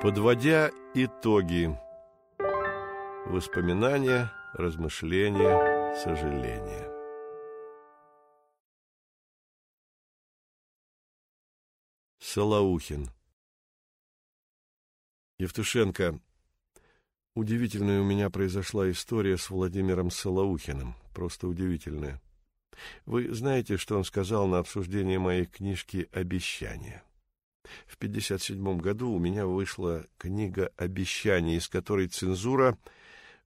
Подводя итоги. Воспоминания, размышления, сожаления. Солоухин. Евтушенко. Удивительная у меня произошла история с Владимиром Солоухиным. Просто удивительная. Вы знаете, что он сказал на обсуждении моей книжки «Обещания». В 1957 году у меня вышла книга «Обещания», из которой цензура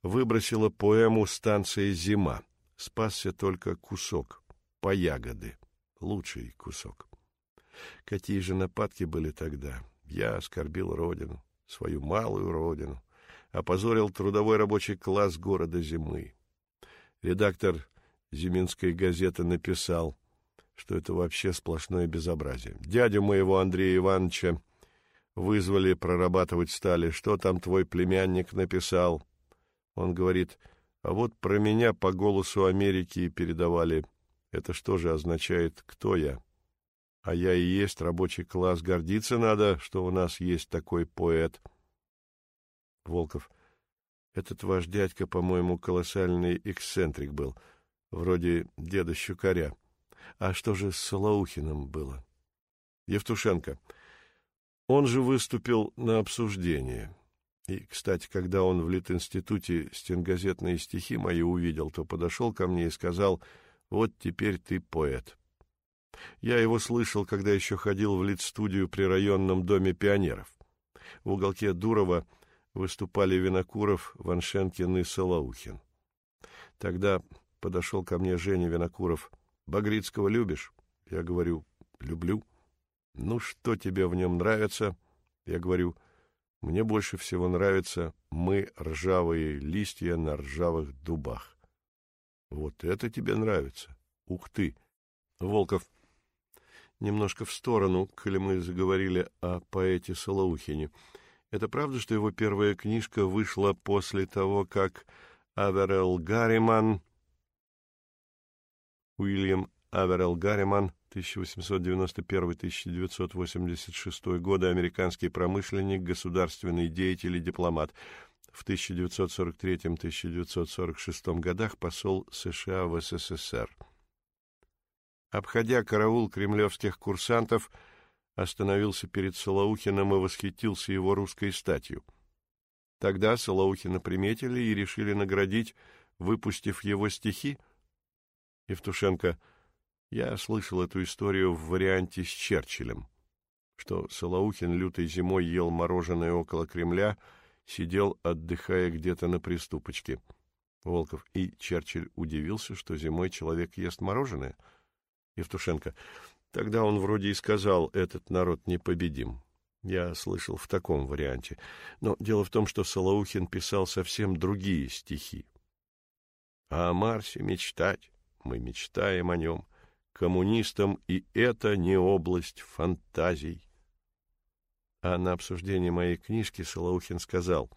выбросила поэму «Станция зима». Спасся только кусок, по ягоды, лучший кусок. Какие же нападки были тогда? Я оскорбил родину, свою малую родину, опозорил трудовой рабочий класс города зимы. Редактор Зиминской газеты написал, что это вообще сплошное безобразие. Дядю моего Андрея Ивановича вызвали прорабатывать стали. Что там твой племянник написал? Он говорит, а вот про меня по голосу Америки передавали. Это что же означает, кто я? А я и есть рабочий класс. Гордиться надо, что у нас есть такой поэт. Волков. Этот ваш дядька, по-моему, колоссальный эксцентрик был, вроде деда Щукаря. А что же с Солоухиным было? Евтушенко. Он же выступил на обсуждение. И, кстати, когда он в Литинституте стенгазетные стихи мои увидел, то подошел ко мне и сказал, «Вот теперь ты поэт». Я его слышал, когда еще ходил в Литстудию при районном доме пионеров. В уголке Дурова выступали Винокуров, Ваншенкин и Солоухин. Тогда подошел ко мне Женя Винокуров — Багрицкого любишь? Я говорю, люблю. Ну, что тебе в нем нравится? Я говорю, мне больше всего нравится мы ржавые листья на ржавых дубах. Вот это тебе нравится? Ух ты! Волков, немножко в сторону, коли мы заговорили о поэте Солоухине. Это правда, что его первая книжка вышла после того, как Аверел Гарриман Уильям Аверел Гарриман, 1891-1986 годы, американский промышленник, государственный деятель и дипломат. В 1943-1946 годах посол США в СССР. Обходя караул кремлевских курсантов, остановился перед Солоухиным и восхитился его русской статью. Тогда Солоухина приметили и решили наградить, выпустив его стихи — Евтушенко, я слышал эту историю в варианте с Черчиллем, что Солоухин лютой зимой ел мороженое около Кремля, сидел, отдыхая где-то на приступочке. Волков. И Черчилль удивился, что зимой человек ест мороженое? Евтушенко. Тогда он вроде и сказал, этот народ непобедим. Я слышал в таком варианте. Но дело в том, что Солоухин писал совсем другие стихи. О Марсе мечтать мы мечтаем о нем. Коммунистам и это не область фантазий. А на обсуждение моей книжки Солоухин сказал,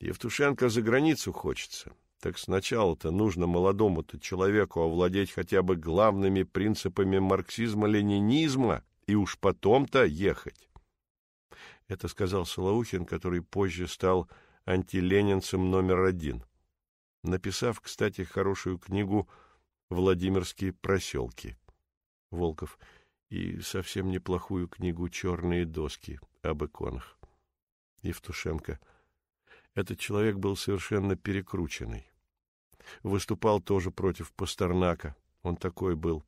«Евтушенко за границу хочется. Так сначала-то нужно молодому-то человеку овладеть хотя бы главными принципами марксизма-ленинизма и уж потом-то ехать». Это сказал Солоухин, который позже стал антиленинцем номер один. Написав, кстати, хорошую книгу Владимирские проселки. Волков. И совсем неплохую книгу «Черные доски» об иконах. Евтушенко. Этот человек был совершенно перекрученный. Выступал тоже против Пастернака. Он такой был.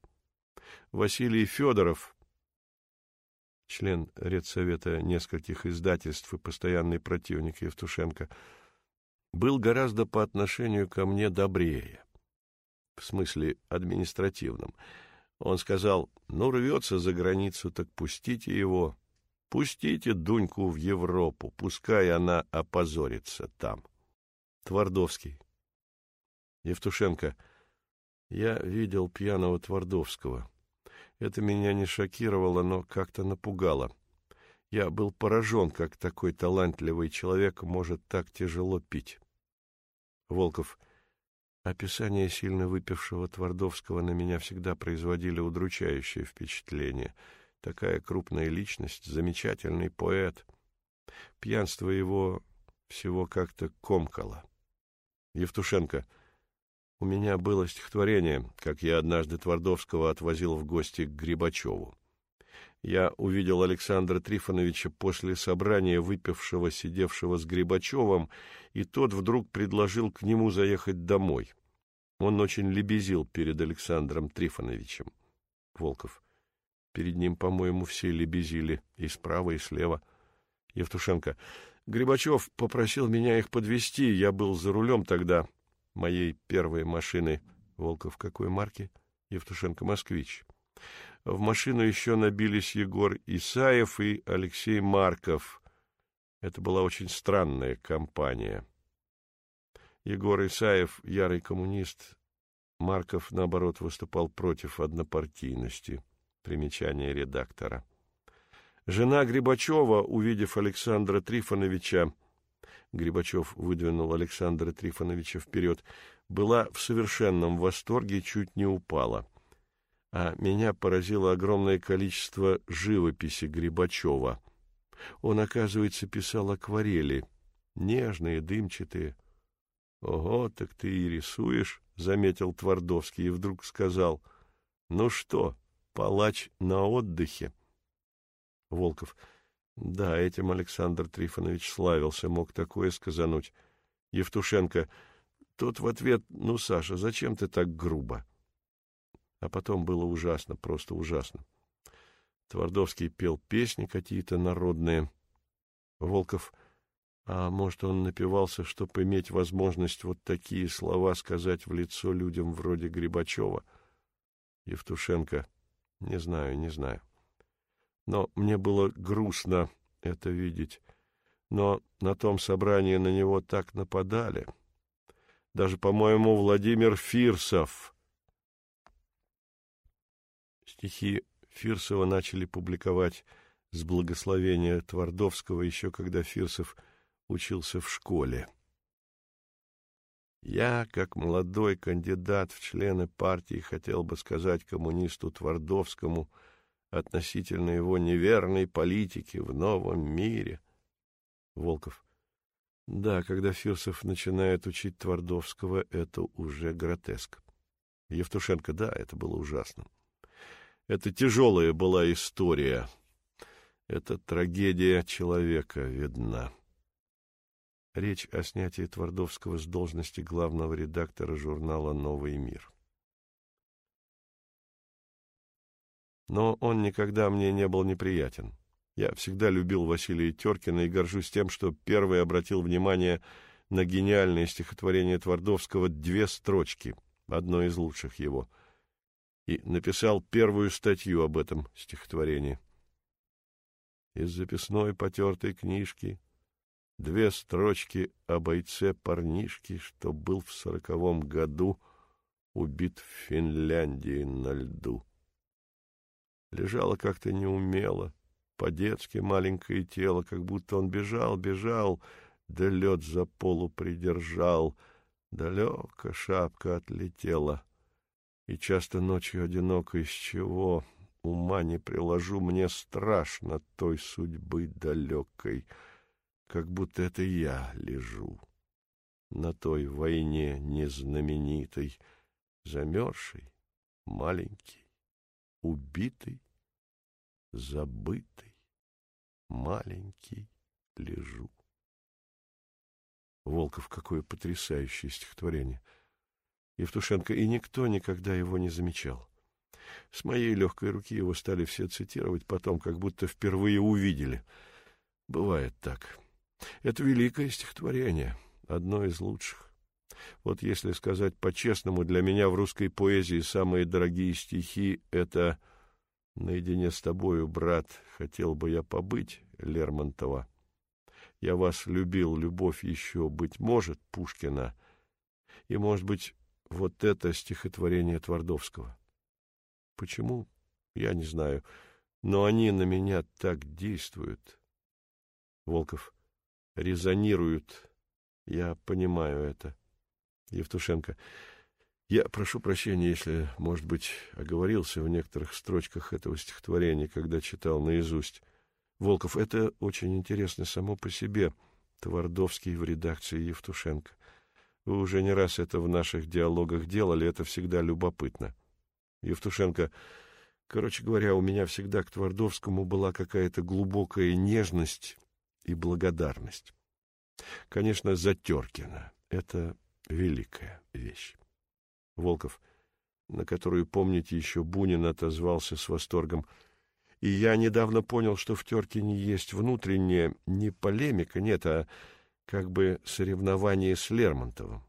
Василий Федоров, член редсовета нескольких издательств и постоянный противник Евтушенко, был гораздо по отношению ко мне добрее в смысле административном. Он сказал, ну, рвется за границу, так пустите его. Пустите Дуньку в Европу, пускай она опозорится там. Твардовский. Евтушенко. Я видел пьяного Твардовского. Это меня не шокировало, но как-то напугало. Я был поражен, как такой талантливый человек может так тяжело пить. Волков. Описания сильно выпившего Твардовского на меня всегда производили удручающее впечатление. Такая крупная личность, замечательный поэт. Пьянство его всего как-то комкало. Евтушенко. У меня было стихотворение, как я однажды Твардовского отвозил в гости к Грибачеву. Я увидел Александра Трифоновича после собрания, выпившего, сидевшего с Грибачевым, и тот вдруг предложил к нему заехать домой. Он очень лебезил перед Александром Трифоновичем. Волков. Перед ним, по-моему, все лебезили, и справа, и слева. Евтушенко. Грибачев попросил меня их подвести. Я был за рулем тогда моей первой машины. Волков какой марки? Евтушенко «Москвич». В машину еще набились Егор Исаев и Алексей Марков. Это была очень странная компания. Егор Исаев — ярый коммунист. Марков, наоборот, выступал против однопартийности. Примечание редактора. Жена Грибачева, увидев Александра Трифоновича, Грибачев выдвинул Александра Трифоновича вперед, была в совершенном восторге, чуть не упала. А меня поразило огромное количество живописи Грибачева. Он, оказывается, писал акварели, нежные, дымчатые. — Ого, так ты и рисуешь, — заметил Твардовский и вдруг сказал. — Ну что, палач на отдыхе? Волков. Да, этим Александр Трифонович славился, мог такое сказануть. Евтушенко. Тот в ответ, ну, Саша, зачем ты так грубо? А потом было ужасно, просто ужасно. Твардовский пел песни какие-то народные. Волков. А может, он напивался, чтобы иметь возможность вот такие слова сказать в лицо людям вроде Грибачева? Евтушенко. Не знаю, не знаю но мне было грустно это видеть. Но на том собрании на него так нападали. Даже, по-моему, Владимир Фирсов. Стихи Фирсова начали публиковать с благословения Твардовского еще когда Фирсов учился в школе. Я, как молодой кандидат в члены партии, хотел бы сказать коммунисту Твардовскому — относительно его неверной политики в новом мире. Волков. Да, когда Фирсов начинает учить Твардовского, это уже гротеск. Евтушенко. Да, это было ужасно. Это тяжелая была история. Это трагедия человека видна. Речь о снятии Твардовского с должности главного редактора журнала «Новый мир». но он никогда мне не был неприятен. Я всегда любил Василия Теркина и горжусь тем, что первый обратил внимание на гениальное стихотворение Твардовского «Две строчки», одно из лучших его, и написал первую статью об этом стихотворении. Из записной потертой книжки две строчки о бойце-парнишке, что был в сороковом году убит в Финляндии на льду лежало как-то неумело, по-детски маленькое тело, как будто он бежал, бежал, да лед за полу придержал, далеко шапка отлетела. И часто ночью одиноко из чего ума не приложу, мне страшно той судьбы далекой, как будто это я лежу на той войне незнаменитой, замерзший, маленький убитый, забытый, маленький лежу. Волков, какое потрясающее стихотворение! Евтушенко, и никто никогда его не замечал. С моей легкой руки его стали все цитировать потом, как будто впервые увидели. Бывает так. Это великое стихотворение, одно из лучших. Вот если сказать по-честному, для меня в русской поэзии самые дорогие стихи — это «Наедине с тобою, брат, хотел бы я побыть» Лермонтова. «Я вас любил, любовь еще, быть может» Пушкина. И, может быть, вот это стихотворение Твардовского. Почему? Я не знаю. Но они на меня так действуют. Волков. Резонируют. Я понимаю это. Евтушенко. Я прошу прощения, если, может быть, оговорился в некоторых строчках этого стихотворения, когда читал наизусть. Волков, это очень интересно само по себе. Твардовский в редакции Евтушенко. Вы уже не раз это в наших диалогах делали, это всегда любопытно. Евтушенко, короче говоря, у меня всегда к Твардовскому была какая-то глубокая нежность и благодарность. Конечно, Затеркина — это великая вещь. Волков, на которую, помните, еще Бунин отозвался с восторгом. И я недавно понял, что в Теркине есть внутренняя не полемика, нет, а как бы соревнование с Лермонтовым.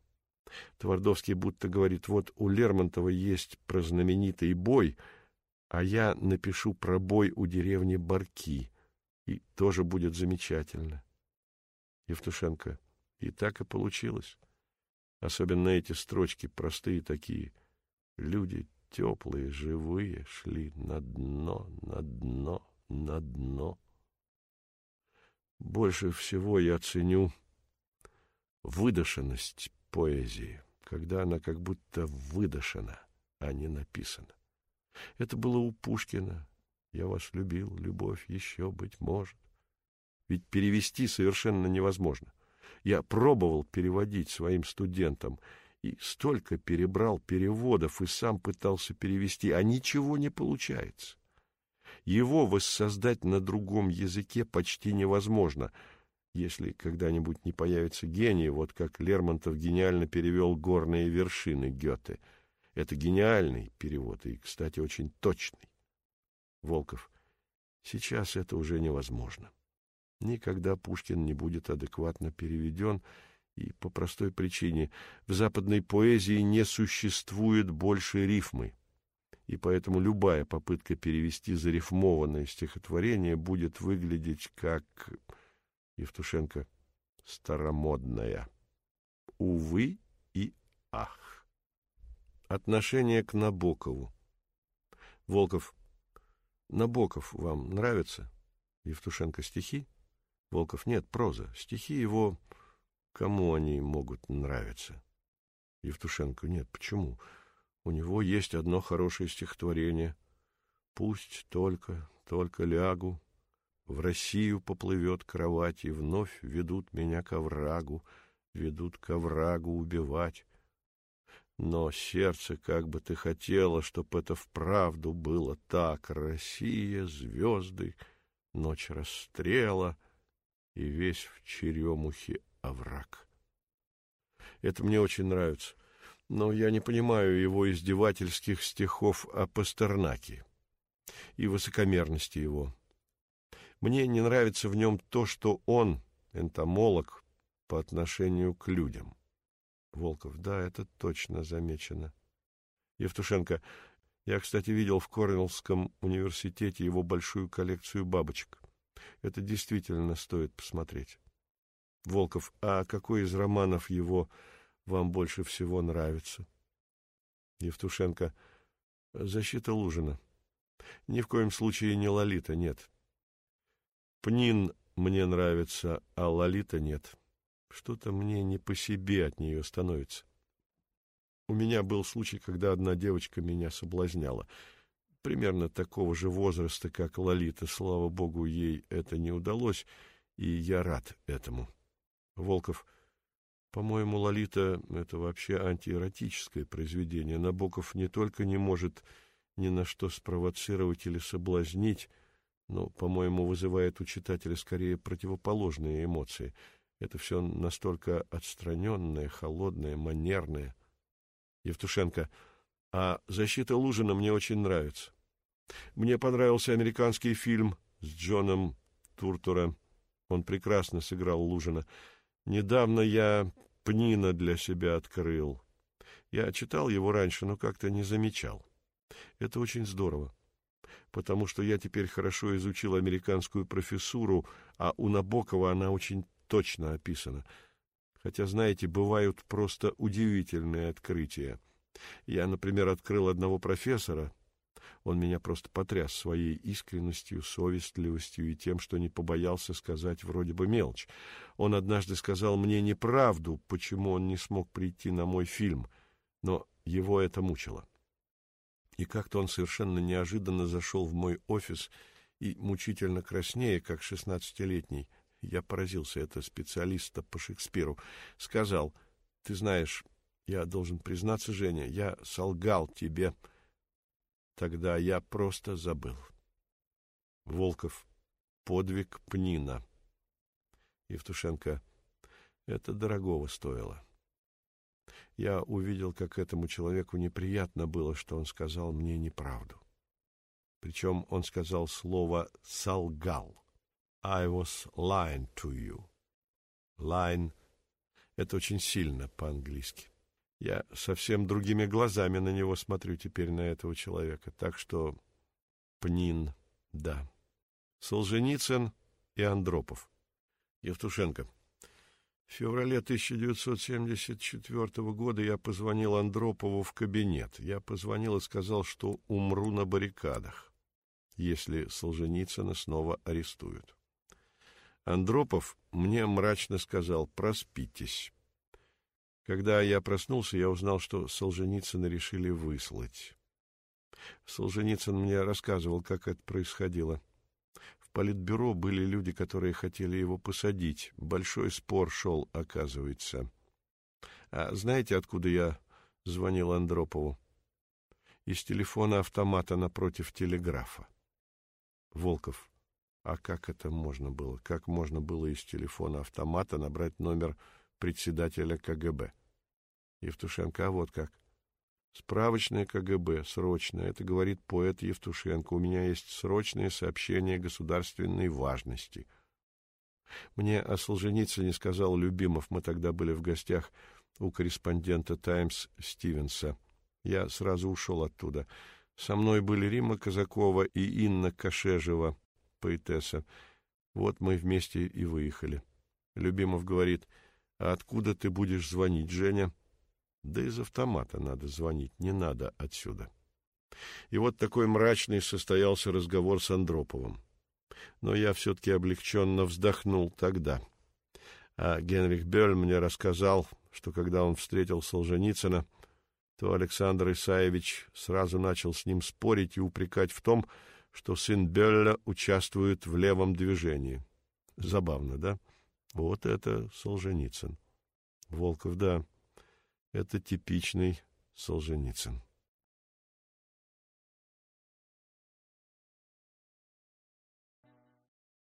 Твардовский будто говорит, вот у Лермонтова есть про знаменитый бой, а я напишу про бой у деревни Барки, и тоже будет замечательно. Евтушенко, и так и получилось. Особенно эти строчки, простые такие. Люди теплые, живые, шли на дно, на дно, на дно. Больше всего я ценю выдошенность поэзии, когда она как будто выдошена, а не написана. Это было у Пушкина. Я вас любил, любовь еще, быть может. Ведь перевести совершенно невозможно. Я пробовал переводить своим студентам и столько перебрал переводов и сам пытался перевести, а ничего не получается. Его воссоздать на другом языке почти невозможно — если когда-нибудь не появится гений, вот как Лермонтов гениально перевел «Горные вершины» Гёте. Это гениальный перевод и, кстати, очень точный. Волков. Сейчас это уже невозможно. Никогда Пушкин не будет адекватно переведен, и по простой причине в западной поэзии не существует больше рифмы, и поэтому любая попытка перевести зарифмованное стихотворение будет выглядеть как Евтушенко. Старомодная. Увы и ах. Отношение к Набокову. Волков. Набоков вам нравится? Евтушенко. Стихи? Волков. Нет, проза. Стихи его... Кому они могут нравиться? Евтушенко. Нет, почему? У него есть одно хорошее стихотворение. Пусть только, только лягу, в Россию поплывет кровать, и вновь ведут меня к оврагу, ведут к оврагу убивать. Но сердце, как бы ты хотела, чтоб это вправду было так. Россия, звезды, ночь расстрела и весь в черемухе овраг. Это мне очень нравится, но я не понимаю его издевательских стихов о Пастернаке и высокомерности его. Мне не нравится в нем то, что он энтомолог по отношению к людям. Волков, да, это точно замечено. Евтушенко, я, кстати, видел в Корнеллском университете его большую коллекцию бабочек. Это действительно стоит посмотреть. Волков, а какой из романов его вам больше всего нравится? Евтушенко, защита Лужина. Ни в коем случае не Лолита, нет. Пнин мне нравится, а Лолита нет. Что-то мне не по себе от нее становится. У меня был случай, когда одна девочка меня соблазняла. Примерно такого же возраста, как Лолита. Слава богу, ей это не удалось, и я рад этому. Волков, по-моему, Лолита — это вообще антиэротическое произведение. Набоков не только не может ни на что спровоцировать или соблазнить, но, по-моему, вызывает у читателя скорее противоположные эмоции. Это все настолько отстраненное, холодное, манерное. Евтушенко, а «Защита Лужина» мне очень нравится. Мне понравился американский фильм с Джоном Туртура. Он прекрасно сыграл Лужина. Недавно я Пнина для себя открыл. Я читал его раньше, но как-то не замечал. Это очень здорово потому что я теперь хорошо изучил американскую профессуру, а у Набокова она очень точно описана. Хотя, знаете, бывают просто удивительные открытия. Я, например, открыл одного профессора. Он меня просто потряс своей искренностью, совестливостью и тем, что не побоялся сказать вроде бы мелочь. Он однажды сказал мне неправду, почему он не смог прийти на мой фильм, но его это мучило. И как-то он совершенно неожиданно зашел в мой офис и мучительно краснее, как шестнадцатилетний, я поразился, это специалиста по Шекспиру, сказал, «Ты знаешь, я должен признаться, Женя, я солгал тебе. Тогда я просто забыл». Волков. Подвиг Пнина. Евтушенко. Это дорогого стоило. Я увидел, как этому человеку неприятно было, что он сказал мне неправду. Причем он сказал слово «солгал». I was lying to you. Lying — это очень сильно по-английски. Я совсем другими глазами на него смотрю теперь, на этого человека. Так что Пнин, да. Солженицын и Андропов. Евтушенко. В феврале 1974 года я позвонил Андропову в кабинет. Я позвонил и сказал, что умру на баррикадах, если Солженицына снова арестуют. Андропов мне мрачно сказал «проспитесь». Когда я проснулся, я узнал, что Солженицына решили выслать. Солженицын мне рассказывал, как это происходило. Политбюро были люди, которые хотели его посадить. Большой спор шел, оказывается. А знаете, откуда я звонил Андропову? Из телефона автомата напротив телеграфа. Волков. А как это можно было? Как можно было из телефона автомата набрать номер председателя КГБ? Евтушенко, а вот как. Справочное КГБ, срочное, это говорит поэт Евтушенко. У меня есть срочное сообщение государственной важности. Мне о Солженицыне сказал Любимов, мы тогда были в гостях у корреспондента «Таймс» Стивенса. Я сразу ушел оттуда. Со мной были Рима Казакова и Инна Кашежева, поэтесса. Вот мы вместе и выехали. Любимов говорит, а откуда ты будешь звонить, Женя? Да из автомата надо звонить, не надо отсюда. И вот такой мрачный состоялся разговор с Андроповым. Но я все-таки облегченно вздохнул тогда. А Генрих Бёль мне рассказал, что когда он встретил Солженицына, то Александр Исаевич сразу начал с ним спорить и упрекать в том, что сын Бёлля участвует в левом движении. Забавно, да? Вот это Солженицын. Волков, да, это типичный Солженицын.